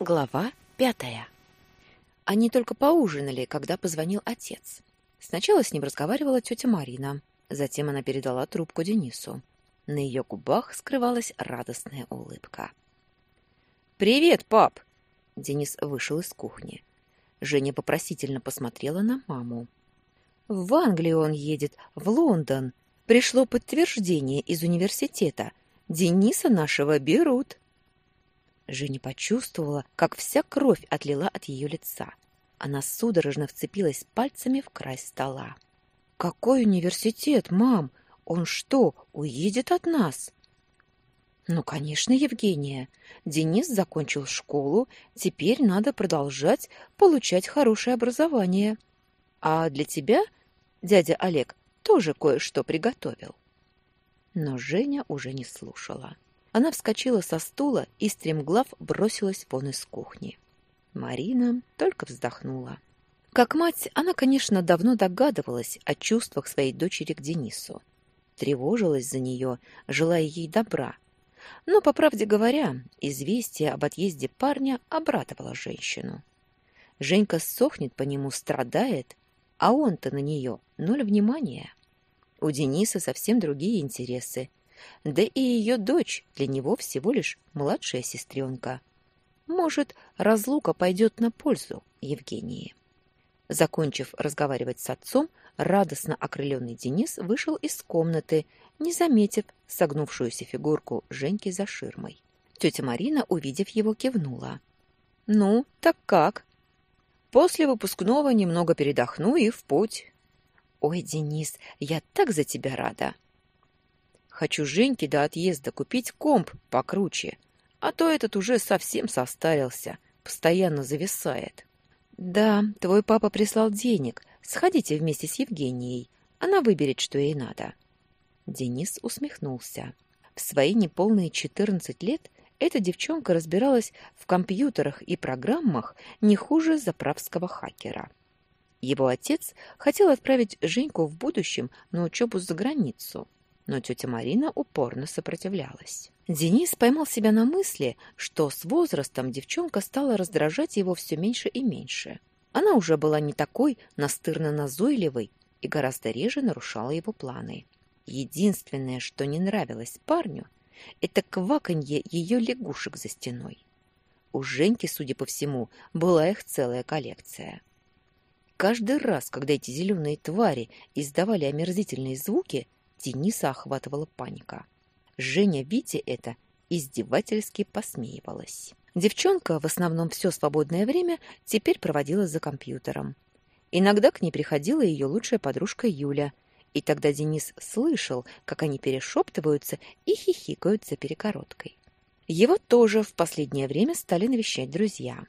Глава пятая. Они только поужинали, когда позвонил отец. Сначала с ним разговаривала тетя Марина, затем она передала трубку Денису. На ее губах скрывалась радостная улыбка. «Привет, пап!» Денис вышел из кухни. Женя попросительно посмотрела на маму. «В Англию он едет, в Лондон. Пришло подтверждение из университета. Дениса нашего берут». Женя почувствовала, как вся кровь отлила от ее лица. Она судорожно вцепилась пальцами в край стола. «Какой университет, мам? Он что, уедет от нас?» «Ну, конечно, Евгения. Денис закончил школу, теперь надо продолжать получать хорошее образование. А для тебя дядя Олег тоже кое-что приготовил». Но Женя уже не слушала. Она вскочила со стула и стремглав бросилась вон из кухни. Марина только вздохнула. Как мать, она, конечно, давно догадывалась о чувствах своей дочери к Денису. Тревожилась за нее, желая ей добра. Но, по правде говоря, известие об отъезде парня обрадовало женщину. Женька сохнет по нему, страдает, а он-то на нее ноль внимания. У Дениса совсем другие интересы, да и ее дочь для него всего лишь младшая сестренка. Может, разлука пойдет на пользу Евгении. Закончив разговаривать с отцом, радостно окрыленный Денис вышел из комнаты, не заметив согнувшуюся фигурку Женьки за ширмой. Тетя Марина, увидев его, кивнула. «Ну, так как?» «После выпускного немного передохну и в путь». «Ой, Денис, я так за тебя рада!» Хочу Женьке до отъезда купить комп покруче, а то этот уже совсем состарился, постоянно зависает. Да, твой папа прислал денег. Сходите вместе с Евгенией. Она выберет, что ей надо. Денис усмехнулся. В свои неполные четырнадцать лет эта девчонка разбиралась в компьютерах и программах не хуже заправского хакера. Его отец хотел отправить Женьку в будущем на учебу за границу – но тетя Марина упорно сопротивлялась. Денис поймал себя на мысли, что с возрастом девчонка стала раздражать его все меньше и меньше. Она уже была не такой настырно-назойливой и гораздо реже нарушала его планы. Единственное, что не нравилось парню, это кваканье ее лягушек за стеной. У Женьки, судя по всему, была их целая коллекция. Каждый раз, когда эти зеленые твари издавали омерзительные звуки, Дениса охватывала паника. Женя, видя это, издевательски посмеивалась. Девчонка в основном все свободное время теперь проводила за компьютером. Иногда к ней приходила ее лучшая подружка Юля, и тогда Денис слышал, как они перешептываются и хихикают за перекороткой. Его тоже в последнее время стали навещать друзья.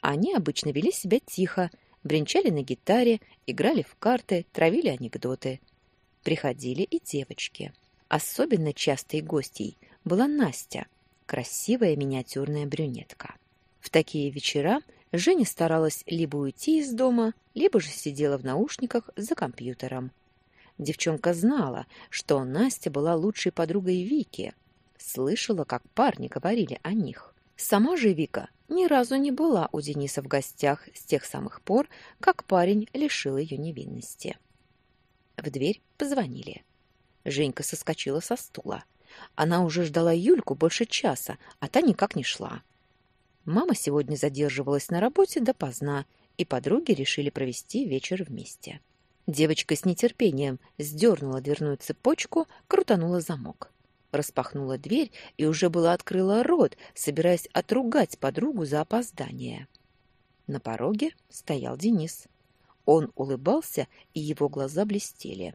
Они обычно вели себя тихо, бренчали на гитаре, играли в карты, травили анекдоты – приходили и девочки. Особенно частой гостьей была Настя, красивая миниатюрная брюнетка. В такие вечера Женя старалась либо уйти из дома, либо же сидела в наушниках за компьютером. Девчонка знала, что Настя была лучшей подругой Вики. Слышала, как парни говорили о них. Сама же Вика ни разу не была у Дениса в гостях с тех самых пор, как парень лишил ее невинности. В дверь позвонили. Женька соскочила со стула. Она уже ждала Юльку больше часа, а та никак не шла. Мама сегодня задерживалась на работе допоздна, и подруги решили провести вечер вместе. Девочка с нетерпением сдернула дверную цепочку, крутанула замок. Распахнула дверь и уже было открыла рот, собираясь отругать подругу за опоздание. На пороге стоял Денис. Он улыбался, и его глаза блестели.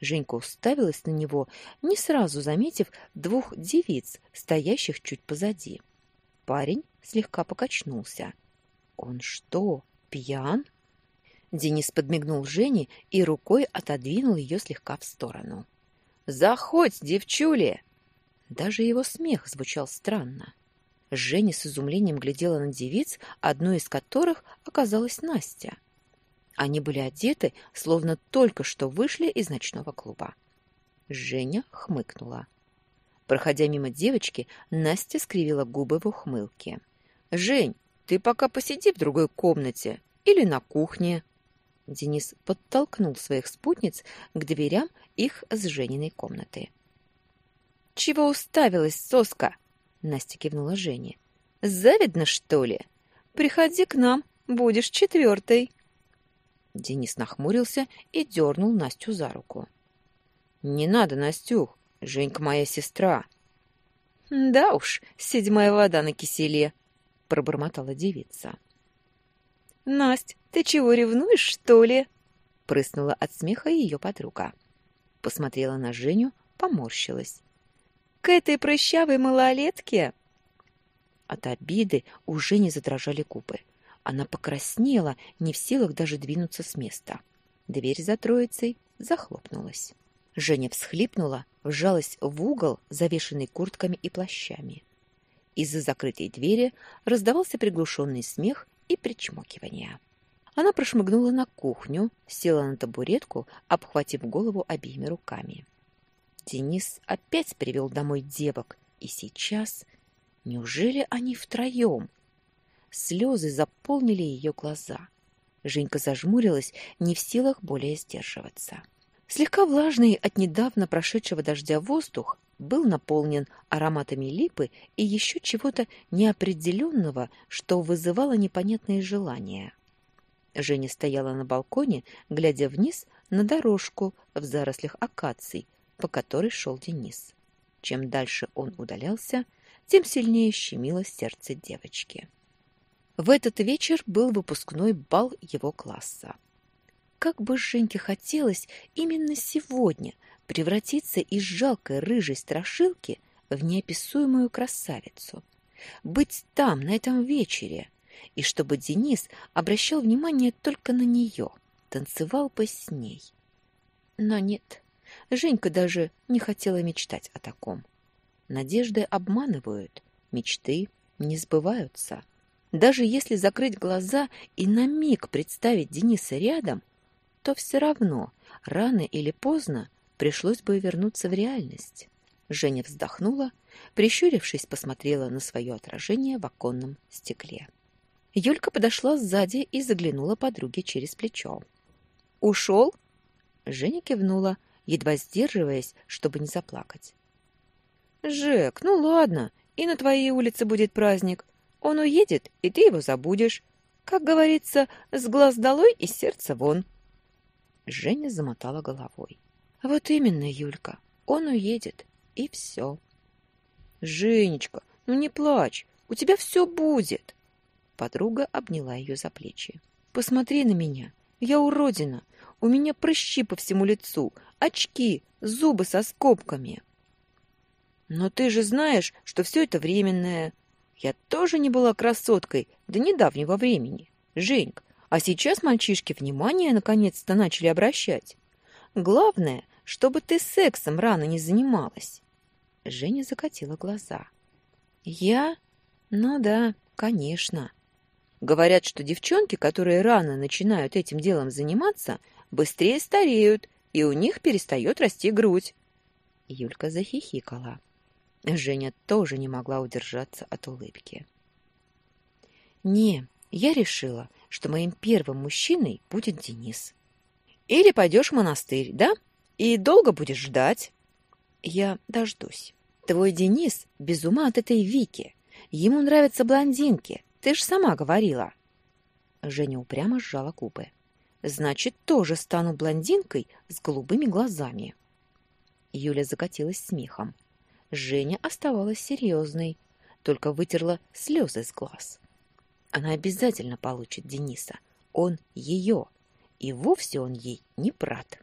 Женька уставилась на него, не сразу заметив двух девиц, стоящих чуть позади. Парень слегка покачнулся. «Он что, пьян?» Денис подмигнул Жене и рукой отодвинул ее слегка в сторону. «Заходь, девчули!» Даже его смех звучал странно. Женя с изумлением глядела на девиц, одной из которых оказалась Настя. Они были одеты, словно только что вышли из ночного клуба. Женя хмыкнула. Проходя мимо девочки, Настя скривила губы в ухмылке. «Жень, ты пока посиди в другой комнате или на кухне. Денис подтолкнул своих спутниц к дверям их с Жениной комнаты. «Чего уставилась, соска?» — Настя кивнула Жене. «Завидно, что ли? Приходи к нам, будешь четвертой». Денис нахмурился и дернул Настю за руку. «Не надо, Настюх, Женька моя сестра». «Да уж, седьмая вода на киселе», — пробормотала девица. «Насть, ты чего ревнуешь, что ли?» — прыснула от смеха ее подруга. Посмотрела на Женю, поморщилась. «К этой прыщавой малолетке?» От обиды у Жени задрожали губы. Она покраснела, не в силах даже двинуться с места. Дверь за троицей захлопнулась. Женя всхлипнула, вжалась в угол, завешенный куртками и плащами. Из-за закрытой двери раздавался приглушенный смех и причмокивание. Она прошмыгнула на кухню, села на табуретку, обхватив голову обеими руками. Денис опять привел домой девок, и сейчас... Неужели они втроем? Слезы заполнили ее глаза. Женька зажмурилась, не в силах более сдерживаться. Слегка влажный от недавно прошедшего дождя воздух был наполнен ароматами липы и еще чего-то неопределенного, что вызывало непонятные желания. Женя стояла на балконе, глядя вниз на дорожку в зарослях акаций, по которой шел Денис. Чем дальше он удалялся, тем сильнее щемило сердце девочки. В этот вечер был выпускной бал его класса. Как бы Женьке хотелось именно сегодня превратиться из жалкой рыжей страшилки в неописуемую красавицу. Быть там, на этом вечере, и чтобы Денис обращал внимание только на нее, танцевал бы с ней. Но нет, Женька даже не хотела мечтать о таком. Надежды обманывают, мечты не сбываются. Даже если закрыть глаза и на миг представить Дениса рядом, то все равно, рано или поздно, пришлось бы вернуться в реальность. Женя вздохнула, прищурившись, посмотрела на свое отражение в оконном стекле. Юлька подошла сзади и заглянула подруге через плечо. «Ушел?» Женя кивнула, едва сдерживаясь, чтобы не заплакать. «Жек, ну ладно, и на твоей улице будет праздник. Он уедет, и ты его забудешь. Как говорится, с глаз долой и сердца вон». Женя замотала головой. «Вот именно, Юлька, он уедет, и все». «Женечка, ну не плачь, у тебя все будет». Подруга обняла ее за плечи. «Посмотри на меня, я уродина, у меня прыщи по всему лицу, очки, зубы со скобками». «Но ты же знаешь, что все это временное. Я тоже не была красоткой до недавнего времени. Женька, а сейчас мальчишки внимание наконец-то начали обращать. Главное, чтобы ты сексом рано не занималась. Женя закатила глаза. Я? Ну да, конечно. Говорят, что девчонки, которые рано начинают этим делом заниматься, быстрее стареют, и у них перестает расти грудь. Юлька захихикала. Женя тоже не могла удержаться от улыбки. «Не, я решила, что моим первым мужчиной будет Денис. Или пойдешь в монастырь, да? И долго будешь ждать? Я дождусь. Твой Денис без ума от этой Вики. Ему нравятся блондинки. Ты ж сама говорила. Женя упрямо сжала губы. Значит, тоже стану блондинкой с голубыми глазами. Юля закатилась смехом. Женя оставалась серьезной, только вытерла слезы с глаз. Она обязательно получит Дениса. Он ее. И вовсе он ей не брат.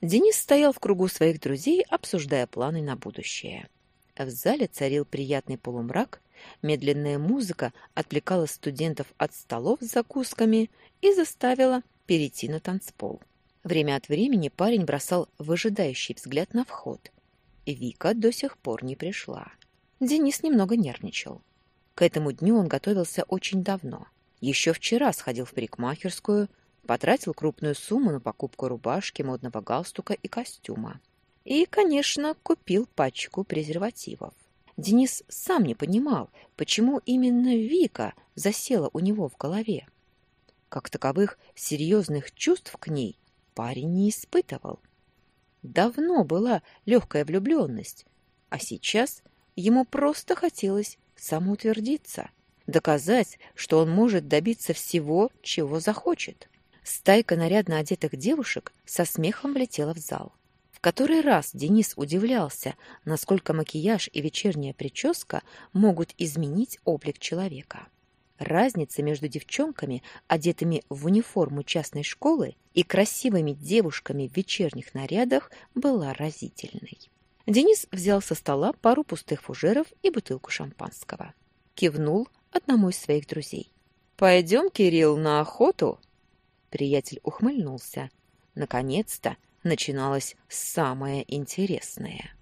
Денис стоял в кругу своих друзей, обсуждая планы на будущее. В зале царил приятный полумрак, медленная музыка отвлекала студентов от столов с закусками и заставила перейти на танцпол. Время от времени парень бросал выжидающий взгляд на вход. Вика до сих пор не пришла. Денис немного нервничал. К этому дню он готовился очень давно. Еще вчера сходил в парикмахерскую, потратил крупную сумму на покупку рубашки, модного галстука и костюма. И, конечно, купил пачку презервативов. Денис сам не понимал, почему именно Вика засела у него в голове. Как таковых серьезных чувств к ней парень не испытывал. Давно была легкая влюбленность, а сейчас ему просто хотелось самоутвердиться, доказать, что он может добиться всего, чего захочет. Стайка нарядно одетых девушек со смехом влетела в зал. В который раз Денис удивлялся, насколько макияж и вечерняя прическа могут изменить облик человека. Разница между девчонками, одетыми в униформу частной школы, и красивыми девушками в вечерних нарядах была разительной. Денис взял со стола пару пустых фужеров и бутылку шампанского. Кивнул одному из своих друзей. «Пойдем, Кирилл, на охоту?» Приятель ухмыльнулся. Наконец-то начиналось самое интересное.